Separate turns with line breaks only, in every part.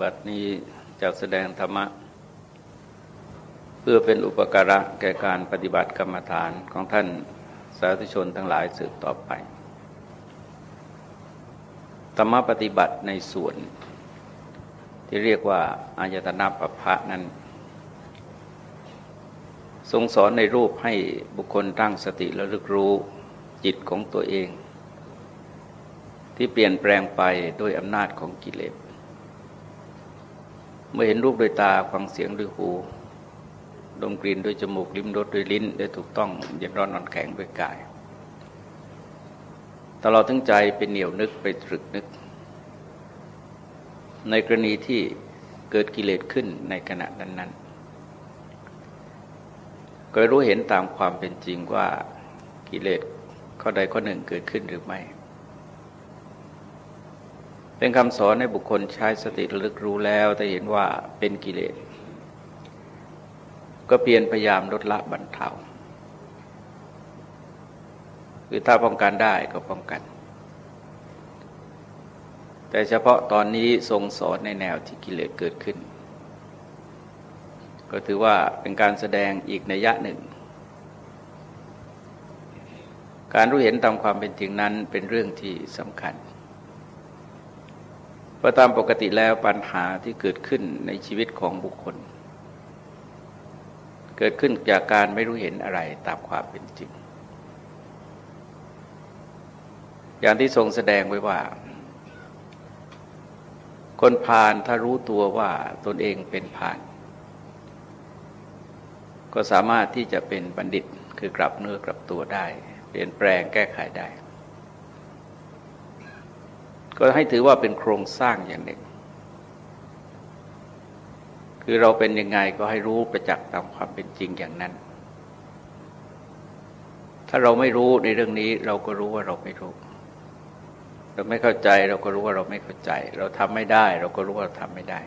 บัดนี้จะแสดงธรรมะ เพื่อเป็นอุปการะแก่การปฏิบัติกรรมฐานของท่านสาธุชนทั้งหลายสืบต่อไป ธรรมปฏิบัติในส่วนที่เรียกว่าอายตนะปภะนั้น ทรงสอนในรูปให้บุคคลตั้งสติและลึกรู้จิตของตัวเอง ที่เปลี่ยนแปลงไปโดยอำนาจของกิเลส เมื่อเห็นรูปโดยตาฟังเสียงด้วยหูดมกลิ่นด้วยจมูกลิ้มรสด้วยลิ้นได้ถูกต้องเย็นร้อนนอนแข็งด้วยกายตลอดทั้งใจเป็นเหนียวนึกไปตรึกนึก ในกรณีที่เกิดกิเลสขึ้นในขณะนั้นๆก็รู้เห็นตามความเป็นจริงว่ากิเลสข้อใดข้อหนึ่งเกิดขึ้นหรือไม่ เป็นคำสอนให้บุคคลใช้สติระลึกรู้แล้ว แต่เห็นว่าเป็นกิเลส ก็เปลี่ยนพยายามลดละบรรเทาคือถ้าป้องกันได้ก็ป้องกัน แต่เฉพาะตอนนี้ทรงสอนในแนวที่กิเลสเกิดขึ้น ก็ถือว่าเป็นการแสดงอีกในยยะหนึ่ง การรู้เห็นตามความเป็นจริงนั้นเป็นเรื่องที่สำคัญ พราะตามปกติแล้วปัญหาที่เกิดขึ้นในชีวิตของบุคคล เกิดขึ้นจากการไม่รู้เห็นอะไรตามความเป็นจริง อย่างที่ทรงแสดงไว้ว่า คนพาลถ้ารู้ตัวว่าตนเองเป็นพาลก็สามารถที่จะเป็นบัณฑิตคือกลับเนื้อกลับตัวได้ เปลี่ยนแปลงแก้ไขได้ ก็ให้ถือว่าเป็นโครงสร้างอย่างหนึ่ง คือเราเป็นยังไงก็ให้รู้ประจักษ์ตามความเป็นจริงอย่างนั้น ถ้าเราไม่รู้ในเรื่องนี้ เราก็รู้ว่าเราไม่รู้ เราไม่เข้าใจเราก็รู้ว่าเราไม่เข้าใจ เราทำไม่ได้ เราก็รู้ว่าเราทำไม่ได้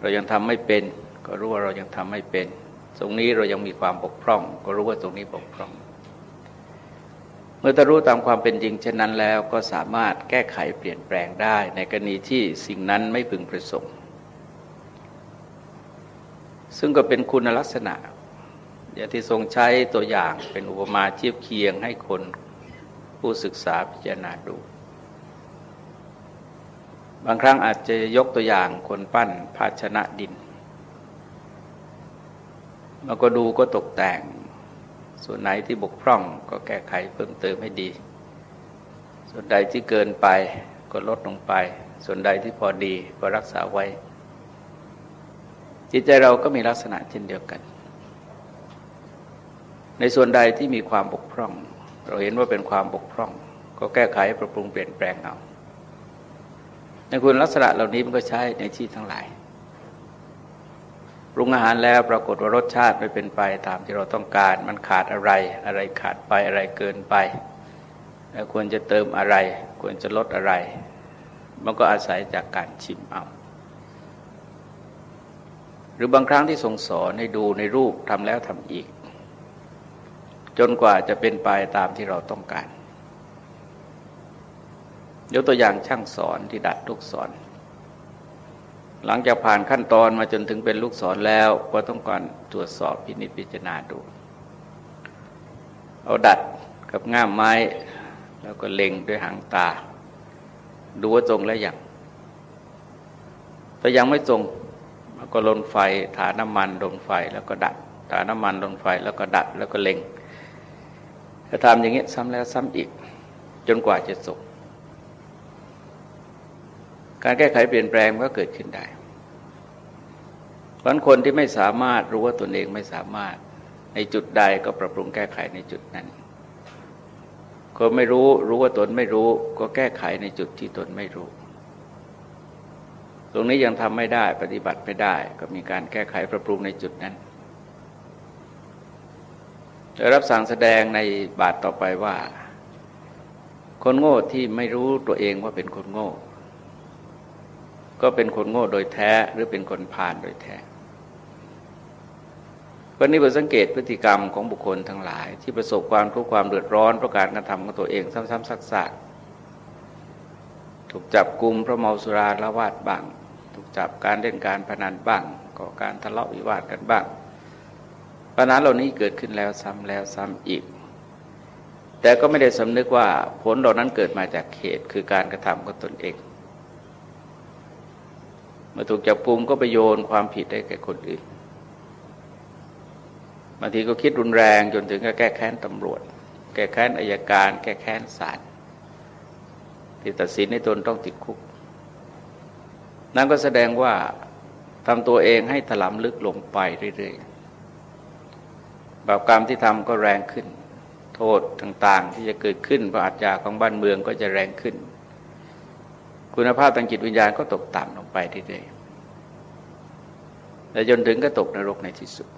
เรายังทำไม่เป็น ก็รู้ว่าเรายังทำไม่เป็น ตรงนี้เรายังมีความบกพร่อง ก็รู้ว่าตรงนี้บกพร่อง เมื่อตรู้ตามความเป็นจริงเช่นนั้นแล้วก็สามารถแก้ไขเปลี่ยนแปลงได้ในกรณีที่สิ่งนั้นไม่พึงประสงค์ ซึ่งก็เป็นคุณลักษณะอย่างที่ทรงใช้ตัวอย่างเป็นอุปมาเทียบเคียงให้คนผู้ศึกษาพิจารณาดู บางครั้งอาจจะยกตัวอย่างคนปั้นภาชนะดินแล้วก็ดูก็ตกแต่ง ส่วนไหนที่บกพร่องก็แก้ไขเพิ่มเติมให้ดี ส่วนใดที่เกินไปก็ลดลงไป ส่วนใดที่พอดีก็รักษาไว้ จิตใจเราก็มีลักษณะเช่นเดียวกัน ในส่วนใดที่มีความบกพร่อง เราเห็นว่าเป็นความบกพร่อง ก็แก้ไขปรับปรุงเปลี่ยนแปลงเอาในคุณลักษณะเหล่านี้มันก็ใช้ในที่ทั้งหลาย ปรุงอาหารแล้วปรากฏว่ารสชาติไม่เป็นไปตามที่เราต้องการ มันขาดอะไร อะไรขาดไปอะไรเกินไปควรจะเติมอะไร ควรจะลดอะไร มันก็อาศัยจากการชิมเอาหรือบางครั้งที่ทรงสอนให้ดูในรูปทำแล้วทำอีก จนกว่าจะเป็นไปตามที่เราต้องการยกตัวอย่างช่างสอนที่ดัดลูกสอน หลังจากผ่านขั้นตอนมาจนถึงเป็นลูกศรแล้ว ก็ต้องก่อนตรวจสอบพินิจพิจารณาดู เอาดัดกับง่ามไม้ แล้วก็เล็งด้วยหางตา ดูว่าตรงแล้วยังถ้ายังไม่ตรงก็ลนไฟถานน้ำมันลนไฟแล้วก็ดัดถานน้ำมันลนไฟแล้วก็ดัดแล้วก็เล็งถ้าทำอย่างนี้ซ้ำแล้วซ้ำอีก จนกว่าจะสุก การแก้ไขเปลี่ยนแปลงก็เกิดขึ้นได้เพราะคนที่ไม่สามารถรู้ว่าตนเองไม่สามารถในจุดใดก็ปรับปรุงแก้ไขในจุดนั้น คนไม่รู้รู้ว่าตนไม่รู้ ก็แก้ไขในจุดที่ตนไม่รู้ ตรงนี้ยังทำไม่ได้ปฏิบัติไม่ได้ ก็มีการแก้ไขปรับปรุงในจุดนั้นจะรับสั่งแสดงในบาทต่อไปว่า คนโง่ที่ไม่รู้ตัวเองว่าเป็นคนโง่ ก็เป็นคนโง่โดยแท้หรือเป็นคนผ่านโดยแท้วันนี้เราสังเกตพฤติกรรมของบุคคลทั้งหลาย ที่ประสบความทุกข์ความเดือดร้อนเพราะการกระทำของตัวเองซ้ำๆซักๆถูกจับกลุ่มเพราะเมาสุราละวาดบ้าง ถูกจับการเล่นการพนันบ้างก่อการทะเลาะวิวาทกันบ้างปัญหาเหล่านี้เกิดขึ้นแล้วซ้ำแล้วซ้ำอีก แต่ก็ไม่ได้สำนึกว่าผลเหล่านั้นเกิดมาจากเหตุคือการกระทำของตนเอง เมื่อถูกจับกุมก็ไปโยนความผิดให้แก่คนอื่นบางทีก็คิดรุนแรงจนถึงกับแก้แค้นตำรวจ แก้แค้นอายการ แก้แค้นศาลที่ตัดสินให้ตนต้องติดคุก นั่นก็แสดงว่าทำตัวเองให้ถลำลึกลงไปเรื่อยๆบาปกรรมที่ทำก็แรงขึ้น โทษต่างๆ ที่จะเกิดขึ้นเพราะอาชญาของบ้านเมืองก็จะแรงขึ้น คุณภาพทางจิตวิญญาณก็ตกต่ำลงไปเรื่อยๆและจนถึงก็ตกนรกในที่สุด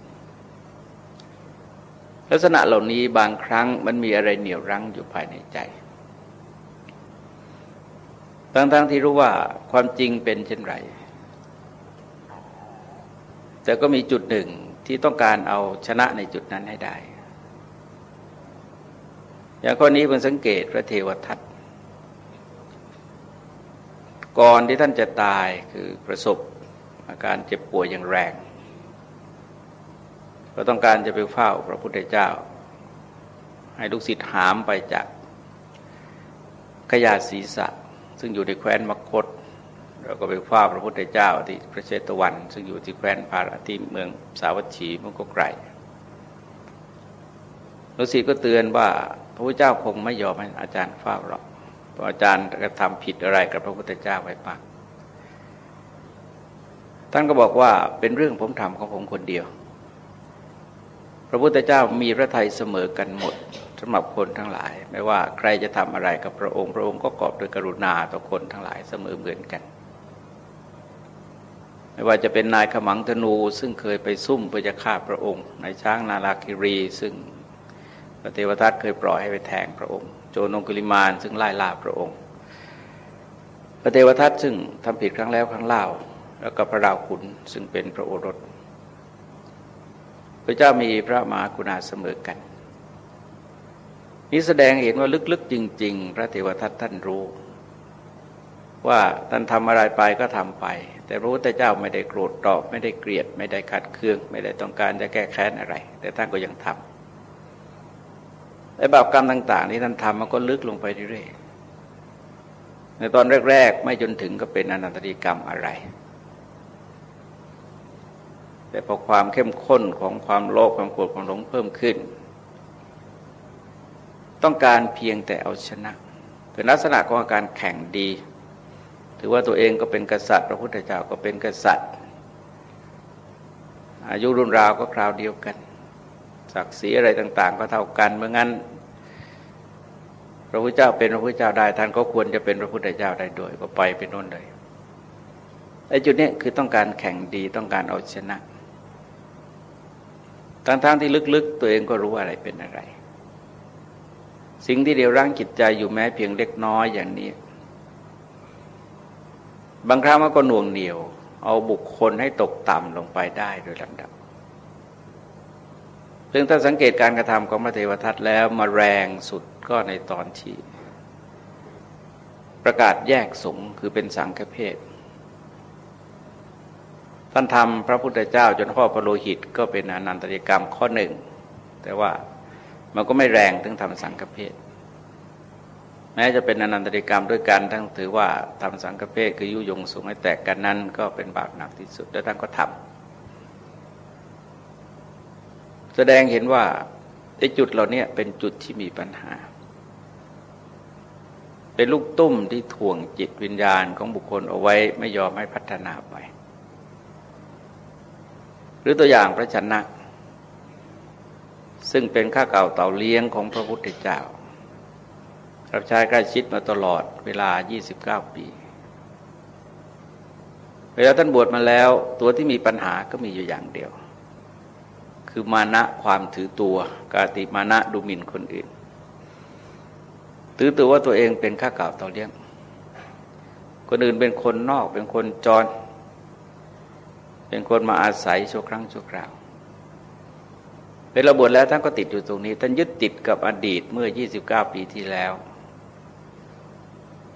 ลักษณะเหล่านี้บางครั้งมันมีอะไรเหนี่ยวรั้งอยู่ภายในใจ ทั้งๆทที่รู้ว่าความจริงเป็นเช่นไร แต่ก็มีจุดหนึ่งที่ต้องการเอาชนะในจุดนั้นให้ได้ อย่างข้อนี้เพิ่งสังเกตพระเทวทัต ก่อนที่ท่านจะตายคือประสบอาการเจ็บป่วยอย่างแรง ก็ต้องการจะไปเฝ้าพระพุทธเจ้า ให้ลูกศิษย์หามไปจากขยาศีษะซึ่งอยู่ในแคว้นมคตเราก็ไปฟ้าพระพุทธเจ้าที่พระเชตวัน ซึ่งอยู่ที่แคว้นพาราที่เมืองสาวัตถีมันก็ไกลฤาษีก็เตือนว่าพระพุทธเจ้าคงไม่ยอมให้อาจารย์เฝ้าหรอก พระอาจารย์กระทำผิดอะไรกับพระพุทธเจ้าไว้มากท่านก็บอกว่าเป็นเรื่องผมทำของผมคนเดียว พระพุทธเจ้ามีพระทัยเสมอกันหมดสำหรับคนทั้งหลาย ไม่ว่าใครจะทำอะไรกับพระองค์ พระองค์ก็กอบด้วยกรุณาต่อคนทั้งหลายเสมอเหมือนกัน ไม่ว่าจะเป็นนายขมังธนูซึ่งเคยไปซุ่มเพื่อจะฆ่าพระองค์นายช้างนาลาคิรี ซึ่งพระเทวทัตเคยปล่อยให้ไปแทงพระองค์ โจนงกุลิมานซึ่งไล่ล่าพระองค์ พระเทวทัตซึ่งทำผิดครั้งแล้วครั้งเล่า แล้วก็พระดาวขุนซึ่งเป็นพระโอรส พระเจ้ามีพระมหากรุณาเสมอกัน นี้แสดงเห็นว่าลึกๆจริง ๆ พระเทวทัตท่านรู้ ว่าท่านทำอะไรไปก็ทำไป แต่พระพุทธเจ้าไม่ได้โกรธตอบ ไม่ได้เกลียด ไม่ได้ขัดเคือง ไม่ได้ต้องการจะแก้แค้นอะไร แต่ท่านก็ยังทำ ไอ้บาปกรรมต่าง ๆ ที่ท่านทำมันก็ลึกลงไปเรื่อยๆในตอนแรก ๆ ไม่จนถึงก็เป็นอนันตริกรรมอะไร แต่พอความเข้มข้นของความโลภความโกรธความหลงเพิ่มขึ้น ต้องการเพียงแต่เอาชนะเป็นลักษณะของอาการแข่งดี ถือว่าตัวเองก็เป็นกษัตริย์ พระพุทธเจ้าก็เป็นกษัตริย์ อายุรุ่นราวก็คราวเดียวกัน ศักดิ์ศรีอะไรต่าง ๆ ก็เท่ากันเมื่องั้น พระพุทธเจ้าเป็นพระพุทธเจ้าได้ท่านก็ควรจะเป็นพระพุทธเจ้าได้ด้วยก็ไปเป็นน้นเลยไอ้จุดนี้คือต้องการแข่งดีต้องการเอาชนะทั้งๆทที่ลึกๆ ตัวเองก็รู้อะไรเป็นอะไร สิ่งที่เดียวร่างจิตใจอยู่แม้เพียงเล็กน้อยอย่างนี้ บางครั้งมันก็หน่วงเหนียว เอาบุคคลให้ตกต่ำลงไปได้โดยลำดับ ซึ่งถ้าสังเกตการกระทำของพระเทวทัตแล้วมาแรงสุดก็ในตอนที่ประกาศแยกสงฆ์คือเป็นสังฆเพศท่านทำพระพุทธเจ้าจนข้อพระโลหิตก็เป็นอนันตริกรรมข้อหนึ่ง แต่ว่ามันก็ไม่แรงถึงทำสังฆเพศแม้จะเป็นอนันตริกรรมด้วยกันทั้งถือว่าทำสังฆเพศคือยุยงสูงให้แตกกันนั้น ก็เป็นบาปหนักที่สุดแล้วท่านก็ทำ แสดงเห็นว่าไอ้จุดเหล่านี้เป็นจุดที่มีปัญหา เป็นลูกตุ้มที่ถ่วงจิตวิญญาณของบุคคลเอาไว้ไม่ยอมให้พัฒนาไป หรือตัวอย่างพระชนะ ซึ่งเป็นข้าเก่าเต่าเลี้ยงของพระพุทธเจ้ารับใช้ใกล้ชิดมาตลอดเวลา 29 ปีเวลาท่านบวชมาแล้ว ตัวที่มีปัญหาก็มีอยู่อย่างเดียว คือมานะความถือตัว กาติมานะดูหมิ่นคนอื่น ถือตัวว่าตัวเองเป็นข้าเก่าต่าเลี้ยง คนอื่นเป็นคนนอกเป็นคนจร เป็นคนมาอาศัยชั่วครั้งชั่วคราวเวลาบวชแล้วท่านก็ติดอยู่ตรงนี้ ท่านยึดติดกับอดีตเมื่อ 29 ปีที่แล้ว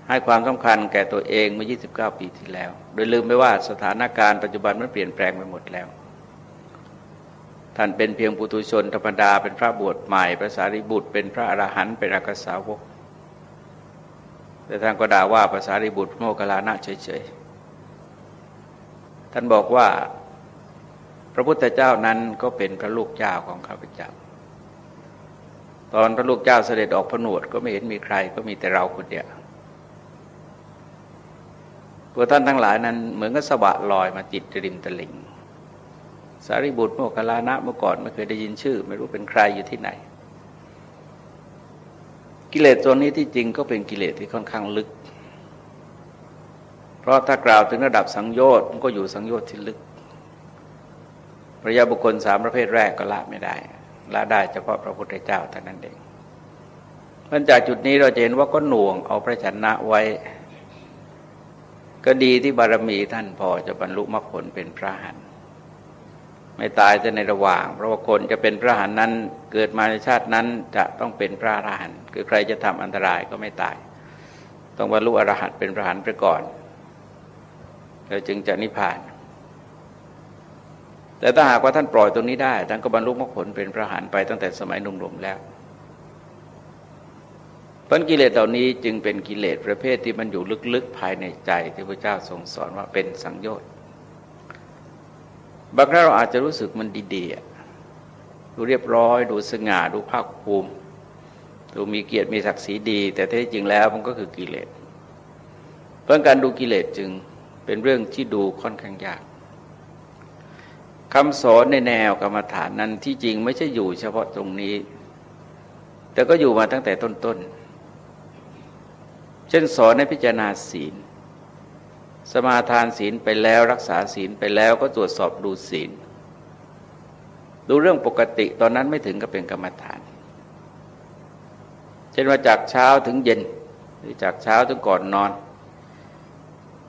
ให้ความสำคัญแก่ตัวเองเมื่อ 29 ปีที่แล้ว โดยลืมไปว่าสถานการณ์ปัจจุบันมันเปลี่ยนแปลงไปหมดแล้ว ท่านเป็นเพียงปุถุชนธรรมดาเป็นพระบวชใหม่พระสารีบุตร เป็นพระอรหันต์เป็นอักษาวก แต่ท่านก็ด่าว่าภาษาริบุตรโมกลานะเฉยๆ ท่านบอกว่าพระพุทธเจ้านั้นก็เป็นพระลูกเจ้าของข้าพเจ้า ตอนพระลูกเจ้าเสด็จออกผนวดก็ไม่เห็นมีใครก็มีแต่เราคนเดียวตัวท่านทั้งหลายนั้นเหมือนกับสบะลอยมาจิตริมตลิ่ง สารีบุตรโมกลานะเมื่อก่อนไม่เคยได้ยินชื่อ ไม่รู้เป็นใครอยู่ที่ไหน กิเลสตัวนี้ที่จริงก็เป็นกิเลสที่ค่อนข้างลึก เพราะถ้ากล่าวถึงระดับสังโยชน์มันก็อยู่สังโยชน์ที่ลึกพระยาบุคคลสามประเภทแรกก็ละไม่ได้ละได้เฉพาะพระพุทธเจ้าเท่านั้นเองเพราะจากจุดนี้เราจะเห็นว่าก็หน่วงเอาพระชนะไว้ ก็ดีที่บารมีท่านพอจะบรรลุมรรคผลเป็นพระหัน ไม่ตายจะในระหว่าง เพราะว่าคนจะเป็นพระหันนั้น เกิดมาในชาตินั้นจะต้องเป็นพระอรหันต์คือใครจะทำอันตรายก็ไม่ตาย ต้องบรรลุอรหันต์เป็นพระหันต์ไปก่อนแล้วจึงจะนิพพาน แต่ถ้าหากว่าท่านปล่อยตรงนี้ได้ท่านก็บรรลุมรรคผลเป็นพระหันต์ไปตั้งแต่สมัยหนุ่มๆแล้วพราะกิเลสเหล่านี้จึงเป็นกิเลสประเภทที่มันอยู่ลึกๆภายในใจที่พระเจ้าทรงสอนว่าเป็นสังโยชน์ บางครั้งเราอาจจะรู้สึกมันดีๆดูเรียบร้อย ดูสง่าดูภาคภูมิ ดูมีเกียรติมีศักดิ์ศรีดี แต่แท้จริงแล้วมันก็คือกิเลสเพราะการดูกิเลสจึงเป็นเรื่องที่ดูค่อนข้างยากคำสอนในแนวกรรมฐานนั้นที่จริงไม่ใช่อยู่เฉพาะตรงนี้ แต่ก็อยู่มาตั้งแต่ต้นๆเช่นสอนให้พิจารณาศีล สมาทานศีลไปแล้วรักษาศีลไปแล้วก็ตรวจสอบดูศีล ดูเรื่องปกติตอนนั้นไม่ถึงกับเป็นกรรมฐาน เช่นว่าจากเช้าถึงเย็น หรือจากเช้าถึงก่อนนอน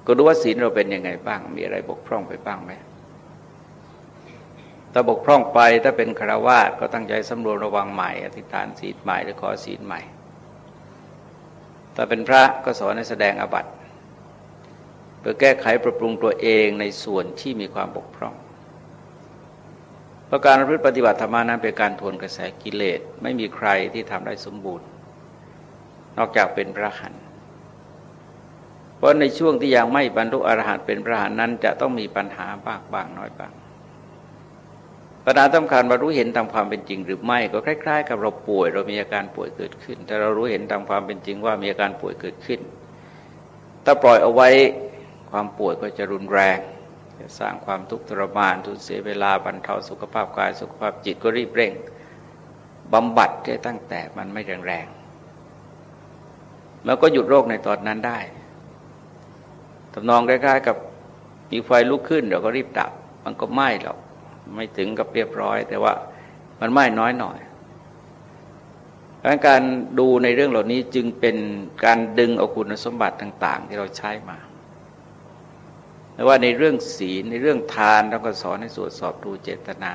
ก็ดูว่าศีลเราเป็นยังไงบ้าง มีอะไรบกพร่องไปบ้างไหมถ้าบกพร่องไปถ้าเป็นคารวาสก็ตั้งใจสำรวมระวังใหม่ อธิษฐานศีลใหม่หรือขอศีลใหม่ ถ้าเป็นพระก็สอนให้แสดงอบัติ เพื่อแก้ไขปรับปรุงตัวเองในส่วนที่มีความบกพร่องเพราะการพฤติปฏิบัติธรรมานั้นเป็นการทวนกระแสกิเลสไม่มีใครที่ทำได้สมบูรณ์ นอกจากเป็นพระหันเพราะในช่วงที่ยังไม่บรรลุอรหันต์เป็นพระหันนั้นจะต้องมีปัญหาบ้างบางน้อยบ้างปัญหาสำคัญว่ารู้เห็นตามความเป็นจริงหรือไม่ก็คล้ายๆ กับเราป่วย เรามีอาการป่วยเกิดขึ้น แต่เรารู้เห็นตามความเป็นจริงว่ามีอาการป่วยเกิดขึ้น ถ้าปล่อยเอาไว้ ความป่วยก็จะรุนแรงจะสร้างความทุกข์ทรมานทุนเสียเวลาบรรเทาสุขภาพกายสุขภาพจิตก็รีบเร่งบำบัดได้ตั้งแต่มันไม่แรงๆแล้วก็หยุดโรคในตอนนั้นได้ทำนองคล้ๆกับมีไฟลุกขึ้นเราก็รีบดับ มันก็ไหม้หรอกไม่ถึงกับเรียบร้อย แต่ว่ามันไหม่น้อยหน่อยดังการดูในเรื่องเหล่านี้จึงเป็นการดึงเอาคุณสมบัติต่าง ๆ ที่เราใช้มา แต่ว่าในเรื่องศีลในเรื่องทานเราก็สอนให้ตรวจสอบดูเจตนา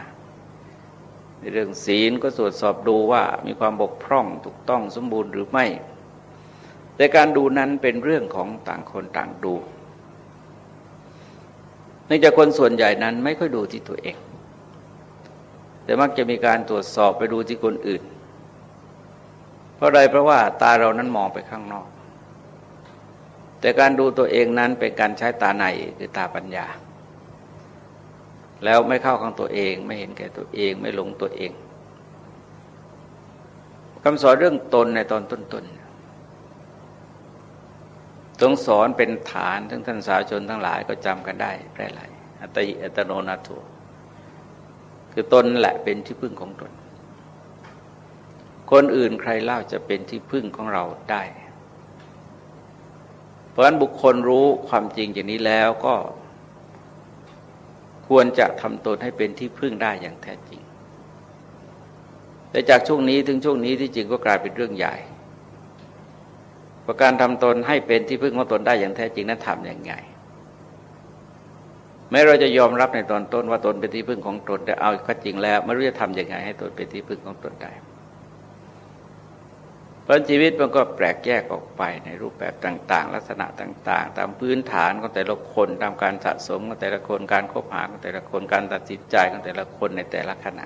ในเรื่องศีลก็ตรวจสอบดูว่ามีความบกพร่องถูกต้องสมบูรณ์หรือไม่ แต่การดูนั้นเป็นเรื่องของต่างคนต่างดูเนื่องจากคนส่วนใหญ่นั้นไม่ค่อยดูที่ตัวเอง แต่มักจะมีการตรวจสอบไปดูที่คนอื่น เพราะอะไรเพราะว่าตาเรานั้นมองไปข้างนอก แต่การดูตัวเองนั้นเป็นการใช้ตาในคือตาปัญญา แล้วไม่เข้าข้างตัวเองไม่เห็นแก่ตัวเองไม่หลงตัวเองคำสอนเรื่องตนในตอนต้นๆต้องสอนเป็นฐานทั้งท่านสาวชนทั้งหลายก็จำกันได้แพร่หลายอัตยิอัตโนนาโถคือตนแหละเป็นที่พึ่งของตน คนอื่นใครเล่าจะเป็นที่พึ่งของเราได้ เพราะฉะนั้นบุคคลรู้ความจริงอย่างนี้แล้วก็ควรจะทำตนให้เป็นที่พึ่งได้อย่างแท้จริง แต่จากช่วงนี้ถึงช่วงนี้ที่จริงก็กลายเป็นเรื่องใหญ่ประการทำตนให้เป็นที่พึ่งของตนได้อย่างแท้จริงนั้นทำอย่างไง แม้เราจะยอมรับในตอนต้นว่าตนเป็นที่พึ่งของตนแต่เอาข้อจริงแล้วไม่รู้จะทำอยังไงให้ตนเป็นที่พึ่งของตนได้ เพราะชีวิตมันก็แปลกแยกออกไปในรูปแบบต่าง ๆ ลักษณะต่าง ๆ ตามพื้นฐานของแต่ละคนตามการสะสมของแต่ละคนการคบหาของแต่ละคนการตัดสินใจของแต่ละคนในแต่ละขณะ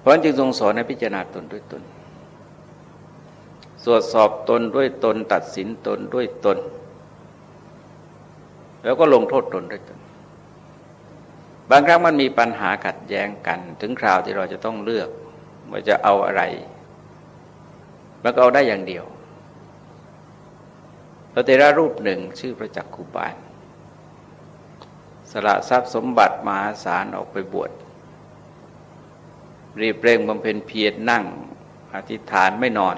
เพราะจึงทรงสอนให้พิจารณาตนด้วยตนตรวจสอบตนด้วยตน ตัดสินตนด้วยตน แล้วก็ลงโทษตนด้วยตน บางครั้งมันมีปัญหาขัดแย้งกัน ถึงคราวที่เราจะต้องเลือกว่าจะเอาอะไร มันก็เอาได้อย่างเดียวพระเทระรูปหนึ่งชื่อพระจักคุบาลสละทรัพย์สมบัติมหาศาลออกไปบวชรีบเร่งบำเพ็ญเพียรนั่ง อธิษฐานไม่นอน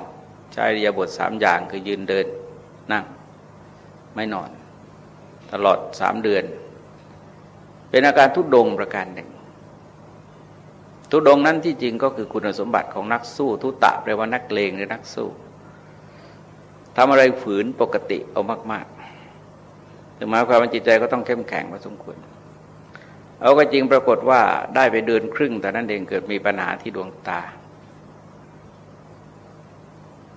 ใช้ริยบทสามอย่างคือยืนเดินนั่งไม่นอน ตลอดสามเดือน เป็นอาการทุดงประการหนึ่ง ทุดงนั้นที่จริงก็คือคุณสมบัติของนักสู้ ทุตะแปลว่านักเลงหรือนักสู้ทำอะไรฝืนปกติเอามากๆถึงหมายความว่าจิตใจก็ต้องเข้มแข็งพอสมควรเอาก็จริงปรากฏว่าได้ไปเดือนครึ่ง แต่นั้นเองเกิดมีปัญหาที่ดวงตา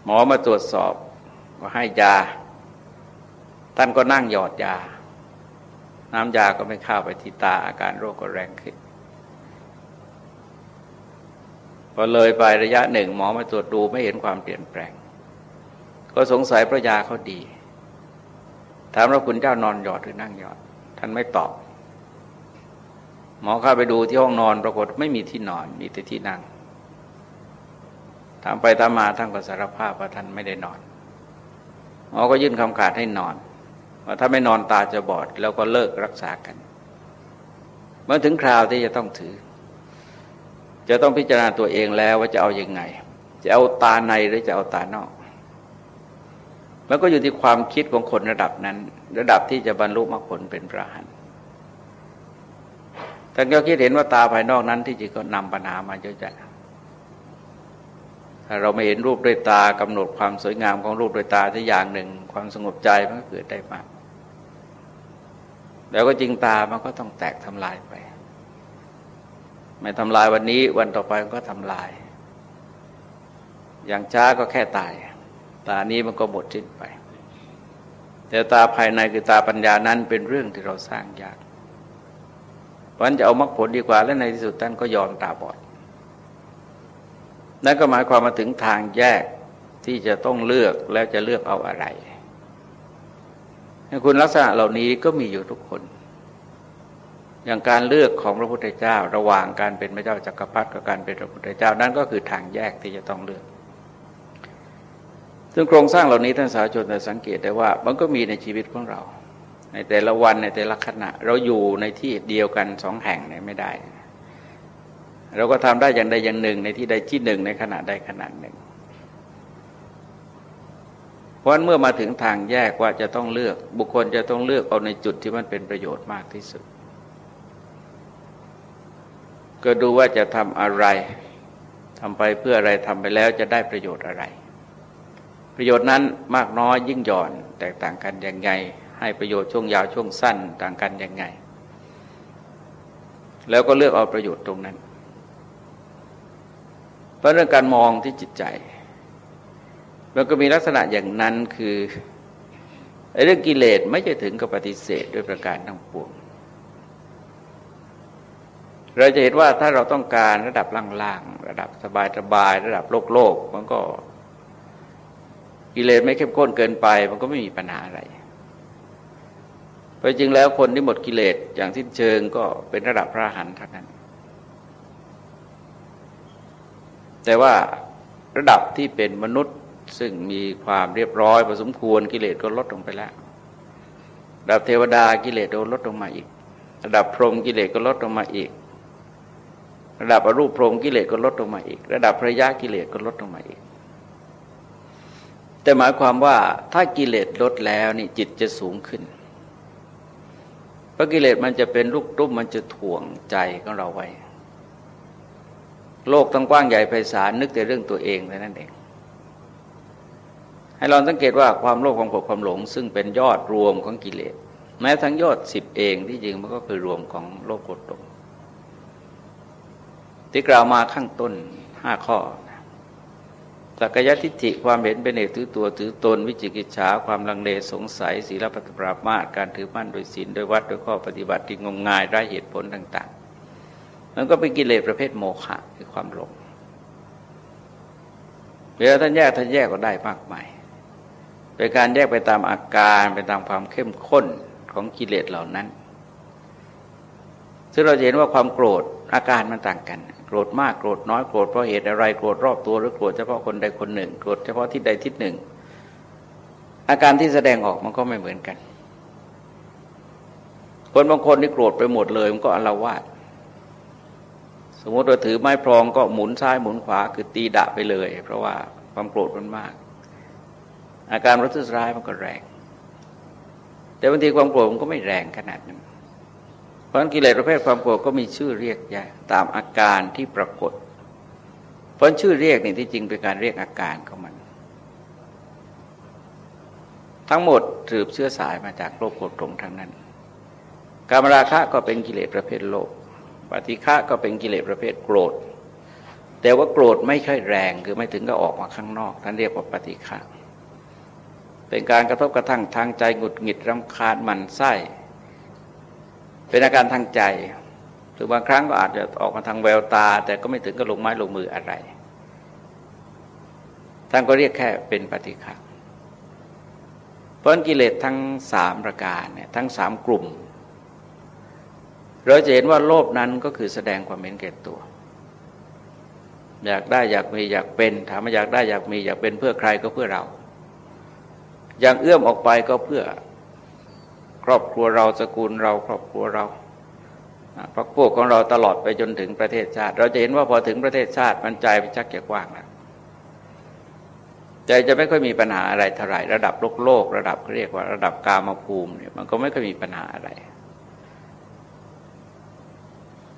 หมอมาตรวจสอบก็ให้ยา ท่านก็นั่งหยอดยา น้ำยาก็ไม่เข้าไปที่ตาอาการโรคก็แรงขึ้น พ อเลยไประยะหนึ่งหมอมาตรวจดูไม่เห็นความเปลี่ยนแปลง ก็สงสัยพระยาเขาดี ถามว่าคุณเจ้านอนหยอดหรือนั่งหยอด ท่านไม่ตอบ หมอเข้าไปดูที่ห้องนอนปรากฏไม่มีที่นอนมีแต่ที่นั่งถามไปตามมาท่านก็สารภาพว่าท่านไม่ได้นอนหมอก็ยื่นคำขาดให้นอนว่าถ้าไม่นอนตาจะบอดแล้วก็เลิกรักษากันเมื่อถึงคราวที่จะต้องถือ จะต้องพิจารณาตัวเองแล้วว่าจะเอาอยัางไง จะเอาตาในหรือจะเอาตานอก แล้วก็อยู่ที่ความคิดของคนระดับนั้น ระดับที่จะบรรลุมรรคผลเป็นพระหันท่านก็คิดเห็นว่าตาภายนอกนั้นที่จริงก็นำปัญหามาเยอะแยะถ้าเราไม่เห็นรูปด้วยตากำหนดความสวยงามของรูปด้วยตาที่อย่างหนึ่ง ความสงบใจมันก็เกิดได้มากแล้วก็จริงตามันก็ต้องแตกทำลายไป ไม่ทำลายวันนี้วันต่อไปมันก็ทำลาย อย่างช้าก็แค่ตาย ตานี้มันก็หมดสิ้นไป แต่ตาภายในคือตาปัญญานั้นเป็นเรื่องที่เราสร้างยากวันจะเอามรรคผลดีกว่าและในที่สุดท่านก็ยอมตาบอดนั่นก็หมายความมาถึงทางแยกที่จะต้องเลือกแล้วจะเลือกเอาอะไรคุณลักษณะเหล่านี้ก็มีอยู่ทุกคน อย่างการเลือกของพระพุทธเจ้า ระหว่างการเป็นพระเจ้าจักรพรรดิกับการเป็นพระพุทธเจ้านั่นก็คือทางแยกที่จะต้องเลือก ซึ่งโครงสร้างเหล่านี้ท่านสาชนจะสังเกตได้ว่า มันก็มีในชีวิตของเรา ในแต่ละวันในแต่ละขณะ เราอยู่ในที่เดียวกันสองแห่งเนี่ยไม่ได้ เราก็ทำได้อย่างใดอย่างหนึ่ง ในที่ใดที่หนึ่งในขณะใดขณะหนึ่ง เพราะเมื่อมาถึงทางแยกว่าจะต้องเลือก บุคคลจะต้องเลือกเอาในจุดที่มันเป็นประโยชน์มากที่สุด ก็ดูว่าจะทำอะไรทำไปเพื่ออะไรทำไปแล้วจะได้ประโยชน์อะไร ประโยชน์นั้นมากน้อยยิ่งหย่อน แตกต่างกันอย่างไง ให้ประโยชน์ช่วงยาวช่วงสั้นต่างกันอย่างไง แล้วก็เลือกเอาประโยชน์ตรงนั้นเพราะเรื่องการมองที่จิตใจ มันก็มีลักษณะอย่างนั้นคือเรื่องกิเลสไม่จะถึงกับปฏิเสธด้วยประการทั้งปวง เราจะเห็นว่าถ้าเราต้องการระดับล่างๆระดับสบายๆระดับโลกโลกมันก็กิเลสไม่เข้มข้นเกินไป มันก็ไม่มีปัญหาอะไรเพราะจริงแล้วคนที่หมดกิเลสอย่างสิ้นเชิงก็เป็นระดับพระหันเท่านั้น แต่ว่าระดับที่เป็นมนุษย์ซึ่งมีความเรียบร้อยพอสมควรกิเลสก็ลดลงไปแล้วระดับเทวดากิเลสก็ลดลงมาอีก ระดับพรหมกิเลสก็ลดลงมาอีก ระดับอรูปพรหมกิเลสก็ลดลงมาอีก ระดับพระยะกิเลสก็ลดลงมาอีก แต่หมายความว่าถ้ากิเลสลดแล้วนี่จิตจะสูงขึ้นเพราะกิเลสมันจะเป็นลูกตุ้มมันจะถ่วงใจของเราไว้ โลกทั้งกว้างใหญ่ไพศาลนึกแต่เรื่องตัวเองแต่นั่นเองให้เราสังเกตว่าความโลภความโกรธความหลง ซึ่งเป็นยอดรวมของกิเลสแม้ทั้งยอดสิบเองที่จริงมันก็คือรวมของโลภโกรธหลง ที่กล่าวมาข้างต้นห้าข้อสักยทิฏฐิความเห็นเป็นเอกถือตัวถือตน วิจิกิจฉาความลังเลสงสัยศีลปัตปรามาตการถือมั่นโดยศีลโดยวัดโดยข้อปฏิบัติที่งมงายไร้เหตุผลต่าง ๆ มันก็เป็นกิเลสประเภทโมฆะคือความหลงเวลาท่านแยกท่านแยกก็ได้มากมายเป็นการแยกไปตามอาการไปตามความเข้มข้นของกิเลสเหล่านั้น ซึ่งเราเห็นว่าความโกรธอาการมันต่างกัน โกรธมากโกรธน้อยโกรธเพราะเหตุอะไรโกรธรอบตัวหรือโกรธเฉพาะคนใดคนหนึ่ง โกรธเฉพาะที่ใดทิศหนึ่ง อาการที่แสดงออกมันก็ไม่เหมือนกัน คนบางคนที่โกรธไปหมดเลยมันก็อลาวาดสมมติเราถือไม้พรองก็หมุนซ้ายหมุนขวาคือตีดะไปเลย เพราะว่าความโกรธมันมาก อาการรัทุร้ายมันก็แรง แต่บางทีความโกรธมันก็ไม่แรงขนาดนั้น เพราะกิเลสประเภทความโกรธก็มีชื่อเรียกแยกตามอาการที่ปรากฏ เพราะชื่อเรียกนี่ที่จริงเป็นการเรียกอาการของมัน ทั้งหมดสืบเชื้อสายมาจากโลภโกรธหลงทั้งนั้น การมราคะก็เป็นกิเลสประเภทโลภปฏิฆะก็เป็นกิเลสประเภทโกรธ แต่ว่าโกรธไม่ค่อยแรงคือไม่ถึงก็ออกมาข้างนอกท่านเรียกว่าปฏิฆะเป็นการกระทบกระทั่งทางใจหงุดหงิดรำคาญมันไส้ เป็นอาการทางใจหรือบางครั้งก็อาจจะออกมาทางแววตา แต่ก็ไม่ถึงกับลงไม้ลงมืออะไรท่านก็เรียกแค่เป็นปฏิฆะเพราะกิเลสทั้งสามประการเนี่ยทั้งสามกลุ่ม เราจะเห็นว่าโลภนั้นก็คือแสดงความเห็นแก่ตัว อยากได้อยากมีอยากเป็นถามว่าอยากได้อยากมีอยากเป็นเพื่อใครก็เพื่อเรา อย่างเอื้อมออกไปก็เพื่อ ครอบครัวเราสกุลเราครอบครัวเราพรรคพวกของเราตลอดไปจนถึงประเทศชาติ เราจะเห็นว่าพอถึงประเทศชาติมันใจไปชักจะกว้างแล้วใจจะไม่ค่อยมีปัญหาอะไรเท่าไหร่ระดับโลกโลก ระดับเรียกว่าระดับกามภูมิเนี่ยมันก็ไม่ค่อยมีปัญหาอะไร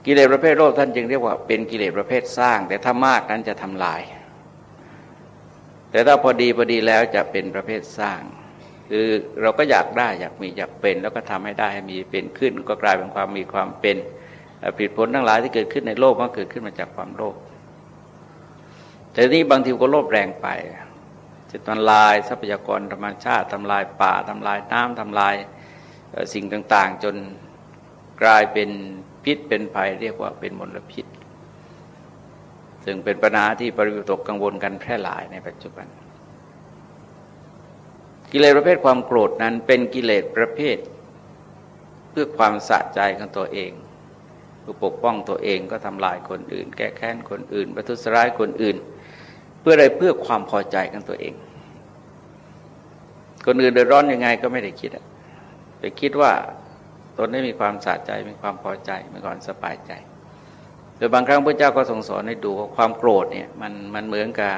กิเลสประเภทโลกท่านจึงเรียกว่าเป็นกิเลสประเภทสร้าง แต่ถ้ามากนั้นจะทำลาย แต่ถ้าพอดีพอดีแล้วจะเป็นประเภทสร้าง คือเราก็อยากได้อยากมีอยากเป็น แล้วก็ทำให้ได้ให้มีเป็นขึ้น ก็กลายเป็นความมีความเป็นผิดผลทั้งหลายที่เกิดขึ้นในโลกมันเกิดขึ้นมาจากความโลภแต่นี้บางทีก็โลภแรงไปจะทำลายทรัพยากรธรรมชาติทำลายป่าทำลายน้ำทำลายสิ่งต่าง ๆ จนกลายเป็นพิษเป็นภัยเรียกว่าเป็นมลพิษ ซึ่งเป็นปัญหาที่ปริวิตกกังวลกันแพร่หลายในปัจจุบัน กิเลสประเภทความโกรธนั้นเป็นกิเลสประเภท เพื่อความสะใจของตัวเองเพื่อปกป้องตัวเองก็ทำลายคนอื่น แก้แค้นคนอื่น ประทุษร้ายคนอื่น เพื่ออะไรเพื่อความพอใจของตัวเอง คนอื่นเดือดร้อนยังไงก็ไม่ได้คิดไปคิดว่าตนได้มีความสะใจมีความพอใจมีความสบายใจโดยบางครั้งพระเจ้าก็ทรงสอนให้ดูว่าความโกรธเนี่ยมันมันเหมือนกับ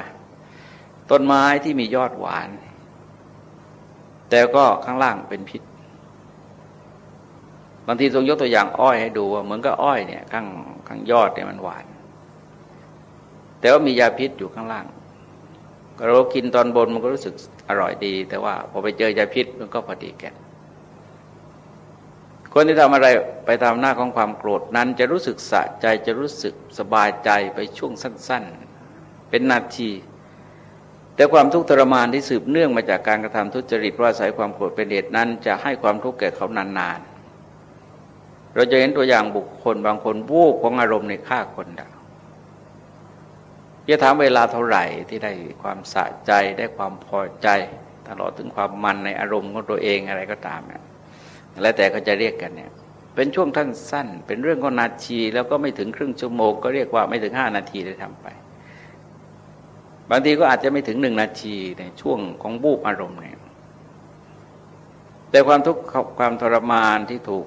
ต้นไม้ที่มียอดหวาน แต่ก็ข้างล่างเป็นพิษ บางทีทรงยกตัวอย่างอ้อยให้ดูว่าเหมือนกับอ้อยเนี่ยข้างข้างยอดเนี่ยมันหวาน แต่ว่ามียาพิษอยู่ข้างล่างเรากินตอนบนมันก็รู้สึกอร่อยดี แต่ว่าพอไปเจอยาพิษมันก็พอดีแก่คนที่ทำอะไรไปตามหน้าของความโกรธนั้น จะรู้สึกสะใจจะรู้สึกสบายใจไปช่วงสั้น ๆ เป็นนาที แต่ความทุกข์ทรมานที่สืบเนื่องมาจากการกระทำทุจริตเพราะอาศัยความโกรธเป็นเหตุนั้น จะให้ความทุกข์แก่เขานานๆ เราจะเห็นตัวอย่างบุคคลบางคนวูบของอารมณ์ในฆ่าคนดาวจะถามเวลาเท่าไหร่ที่ได้ความสะใจได้ความพอใจ ตลอดถึงความมันในอารมณ์ของตัวเองอะไรก็ตามเนี่ยแล้วแต่เขาจะเรียกกันเนี่ย เป็นช่วงท่านสั้น เป็นเรื่องของนาทีแล้วก็ไม่ถึงครึ่งชั่วโมงก็เรียกว่าไม่ถึงห้านาทีได้ทำไป บางทีก็อาจจะไม่ถึงหนึ่งนาทีในช่วงของบูบอารมณ์เนี่ยแต่ความทุกข์ความทรมานที่ถูก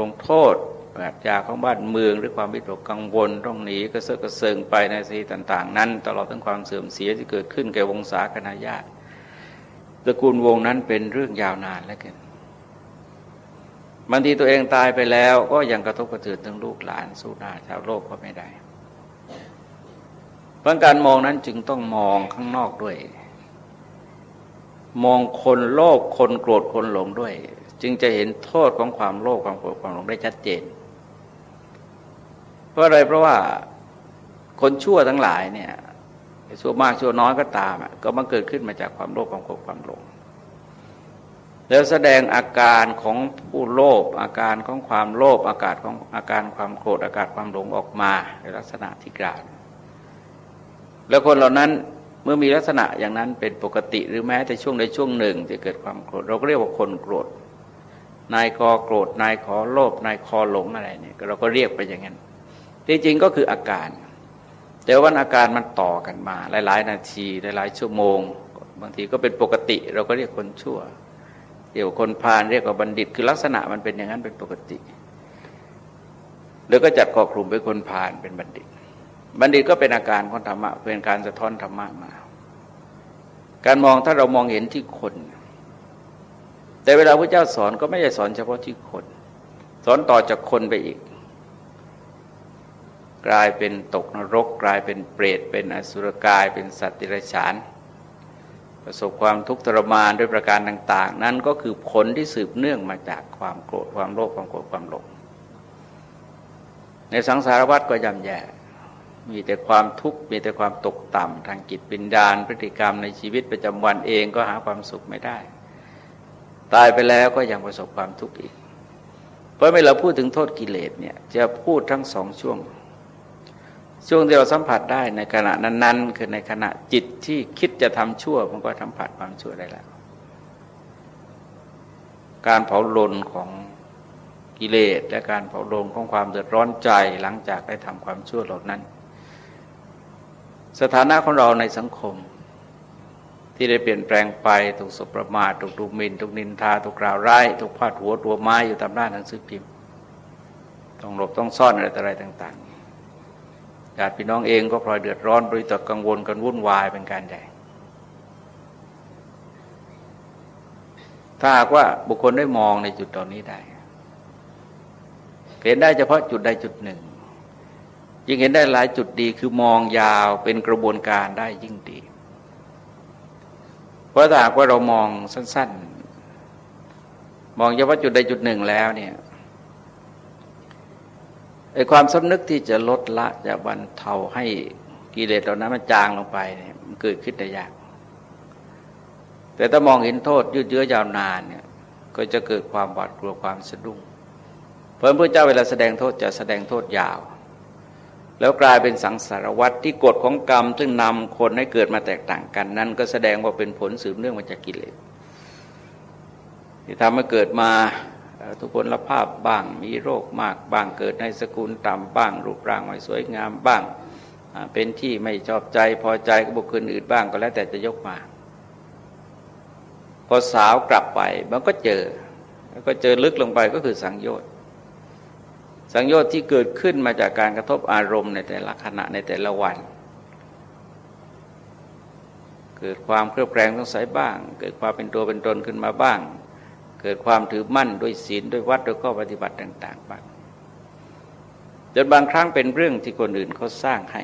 ลงโทษแบบจากของบ้านเมืองหรือความวิตกกังวลต้องหนีกระเซาะกระเซิงไปในสีต่าง ๆ นั้น ตลอดทั้งความเสื่อมเสียที่เกิดขึ้นแก่วงศาคณะญาติตระกูลวงนั้นเป็นเรื่องยาวนานแล้วกันบางทีตัวเองตายไปแล้ว ก็ยังกระทบกระเทือนถึงลูกหลานสู้หน้าชาวโลกก็ไม่ได้ เพราะการมองนั้นจึงต้องมองข้างนอกด้วย มองคนโลภคนโกรธคนหลงด้วย จึงจะเห็นโทษของความโลภความโกรธความหลงได้ชัดเจน เพราะอะไรเพราะว่าคนชั่วทั้งหลายเนี่ยชั่วมากชั่วน้อยก็ตาม ก็มันเกิดขึ้นมาจากความโลภความโกรธความหลงแล้วแสดงอาการของผู้โลภอาการของความโลภอาการของอาการความโกรธอาการความหลงออกมาในลักษณะที่กล่าว แล้วคนเหล่านั้นเมื่อมีลักษณะอย่างนั้นเป็นปกติหรือแม้แต่ช่วงในช่วงหนึ่งที่เกิดความโกรธเราก็เรียกว่าคนโกรธ นายกอโกรธนายขอโลภนายคอหลงอะไรเนี่ยเราก็เรียกไปอย่างนั้นที่จริงก็คืออาการ แต่ว่าอาการมันต่อกันมา หลาย ๆ นาทีหลายๆชั่วโมง บางทีก็เป็นปกติ เราก็เรียกคนชั่วเรียกว่าคนพาลเรียกว่าบัณฑิต คือลักษณะมันเป็นอย่างนั้นเป็นปกติ แล้วก็จัดกอคลุมเป็นคนพาลเป็นบัณฑิต บัณฑิตก็เป็นอาการของธรรมะเป็นการสะท้อนธรรมะมา การมองถ้าเรามองเห็นที่คน แต่เวลาพระเจ้าสอนก็ไม่ใช่สอนเฉพาะที่คน สอนต่อจากคนไปอีก กลายเป็นตกนรก กลายเป็นเปรตเป็นอสุรกาย เป็นสัตว์ติรฉาน ประสบความทุกข์ทรมานด้วยประการต่าง ๆ นั่นก็คือผลที่สืบเนื่องมาจากความโกรธความโลภความโกรธความหลงในสังสารวัฏก็ย่ำแย่ มีแต่ความทุกข์มีแต่ความตกต่ำทางจิตปิญญาณพฤติกรรมในชีวิตประจำวันเองก็หาความสุขไม่ได้ ตายไปแล้วก็ยังประสบความทุกข์อีก เพราะเมื่อเราพูดถึงโทษกิเลสเนี่ยจะพูดทั้งสองช่วง ช่วงที่เราสัมผัสได้ในขณะนั้น ๆ คือในขณะจิตที่คิดจะทำชั่วมันก็สัมผัสความชั่วได้แล้ว การเผาลนของกิเลสและการเผาลนของความเดือดร้อนใจหลังจากได้ทำความชั่วเหล่านั้น สถานะของเราในสังคม ที่ได้เปลี่ยนแปลงไปถูกสบประมาทถูกดูหมิ่นถูกนินทาถูกกล่าวร้ายถูกพาดหัวตัวไม้อยู่ตามหน้าหนังสือพิมพ์ ต้องหลบต้องซ่อนอะไรต่ออะไรต่างญาติพี่น้องเองก็พลอยเดือดร้อนโดยต่กังวลกันวุ่นวายเป็นการใหญ่ถ้าหากว่าบุคคลได้มองในจุดตอนนี้ได้เห็นได้เฉพาะจุดใดจุดหนึ่ง ยิ่งเห็นได้หลายจุดดีคือมองยาวเป็นกระบวนการได้ยิ่งดี เพราะถ้าหากว่าเรามองสั้น ๆ มองเฉพาะจุดใดจุดหนึ่งแล้วเนี่ยไอ้ความสำนึกที่จะลดละจะบรรเทาให้กิเลสเหล่านั้นมันจางลงไปเนี่ยมันเกิดขึ้นได้ยาก แต่ถ้ามองเห็นโทษยืดเยื้อยาวนานเนี่ยก็จะเกิดความหวาดกลัวความสะดุ้งเพราะพระเจ้าเวลาแสดงโทษจะแสดงโทษยาว แล้วกลายเป็นสังสารวัตรที่กฎของกรรม ซึ่งนำคนให้เกิดมาแตกต่างกัน นั้นก็แสดงว่าเป็นผลสืบเนื่องมาจากกิเลสที่ทำให้เกิดมาทุกพลภาพบ้าง มีโรคมากบ้างเกิดในสกุลต่ำบ้าง รูปร่างไม่สวยงามบ้าง เป็นที่ไม่ชอบใจพอใจกับบุคคลอื่นบ้างก็แล้วแต่จะยกมา พอสาวกลับไปมันก็เจอ แล้วก็เจอลึกลงไปก็คือสังโยชน์ สังโยชน์ที่เกิดขึ้นมาจากการกระทบอารมณ์ในแต่ละขณะในแต่ละวัน เกิดความเครือบแคลงสงสัยบ้าง เกิดความเป็นตัวเป็นตนขึ้นมาบ้าง เกิดความถือมั่นด้วยศีลด้วยวัดด้วยข้อปฏิบัติต่าง ๆ บ้างจนบางครั้งเป็นเรื่องที่คนอื่นเขาสร้างให้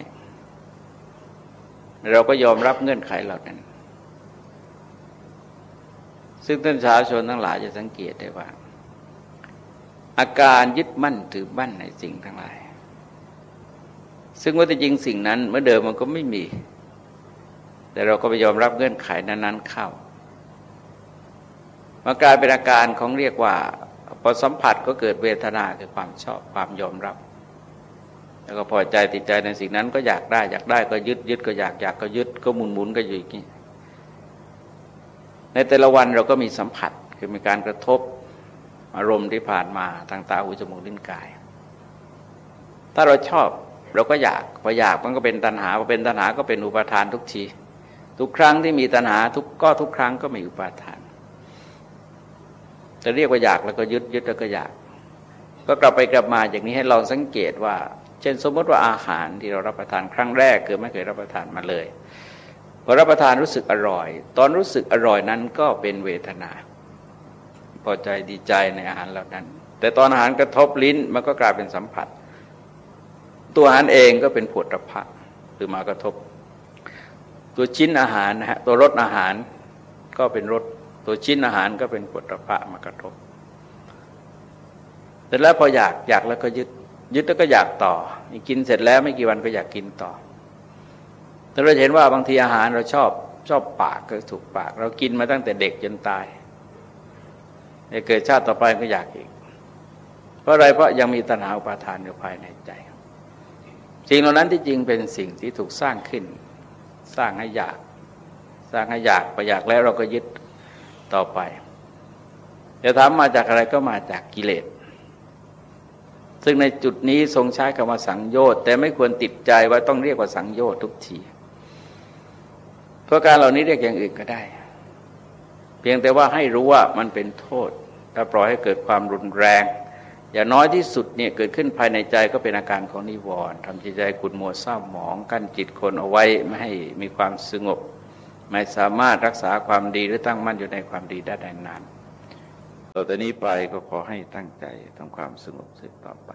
เราก็ยอมรับเงื่อนไขเหล่านั้น ซึ่งท่านสาชนทั้งหลายจะสังเกตได้ว่า อาการยึดมั่นถือมั่นในสิ่งทั้งหลาย ซึ่งว่าจริงสิ่งนั้นเมื่อเดิมมันก็ไม่มี แต่เราก็ไปยอมรับเงื่อนไขนั้น ๆ เข้ามันกลายเป็นอาการของเรียกว่าพอสัมผัสก็เกิดเวทนาคือความชอบความยอมรับ แล้วก็พอใจติดใจในสิ่งนั้นก็อยากได้อยากได้ก็ยึดยึดก็อยากอยากก็ยึดก็หมุนหมุนก็อยู่อย่างนี้ในแต่ละวันเราก็มีสัมผัสคือมีการกระทบ อารมณ์ที่ผ่านมาทางตาหูจมูกลิ้นกาย ถ้าเราชอบเราก็อยากพออยากมันก็เป็นตัณหาพอเป็นตัณหาก็เป็นอุปาทานทุกที ทุกครั้งที่มีตัณหาทุกก็ทุกครั้งก็มีอุปาทานจะเรียกว่าอยากแล้วก็ยึดยึดแล้วก็อยาก ก็กลับไปกลับมาอย่างนี้ให้ลองสังเกตว่า เช่นสมมติว่าอาหารที่เรารับประทานครั้งแรกคือไม่เคยรับประทานมาเลยพอรับประทานรู้สึกอร่อย ตอนรู้สึกอร่อยนั้นก็เป็นเวทนา พอใจดีใจในอาหารเหล่านั้น แต่ตอนอาหารกระทบลิ้นมันก็กลายเป็นสัมผัส ตัวอาหารเองก็เป็นผดระพะคือมากระทบ ตัวชิ้นอาหารนะฮะตัวรสอาหารก็เป็นรสตัวชิ้นอาหารก็เป็นปุถะมากระทบ แต่แล้วพออยากอยากแล้วก็ยึดยึดแล้วก็อยากต่อกินเสร็จแล้วไม่กี่วันก็อยากกินต่อ แต่เราเห็นว่าบางทีอาหารเราชอบชอบปากก็ถูกปาก เรากินมาตั้งแต่เด็กจนตาย เกิดชาติต่อไปก็อยากอีก เพราะอะไรเพราะยังมีตัณหาอุปาทานอยู่ภายในใจสิ่งเหล่านั้นที่จริงเป็นสิ่งที่ถูกสร้างขึ้น สร้างให้อยาก สร้างให้อยากไปอยากแล้วเราก็ยึดต่อไปจะถามมาจากอะไรก็มาจากกิเลส ซึ่งในจุดนี้ทรงใช้คำว่าสังโยชน์ แต่ไม่ควรติดใจว่าต้องเรียกว่าสังโยชน์ทุกที เพราะการเหล่านี้เรียกอย่างอื่นก็ได้ เพียงแต่ว่าให้รู้ว่ามันเป็นโทษถ้าปล่อยให้เกิดความรุนแรง อย่างน้อยที่สุดเนี่ยเกิดขึ้นภายในใจก็เป็นอาการของนิวรณ์ทำจิตใจขุ่นมัวเศร้าหมอง กั้นจิตคนเอาไว้ไม่ให้มีความสงบ ไม่สามารถรักษาความดีหรือตั้งมั่นอยู่ในความดีได้นานต่อแต่นี้ไปก็ขอให้ตั้งใจทำความสงบสืบต่อไป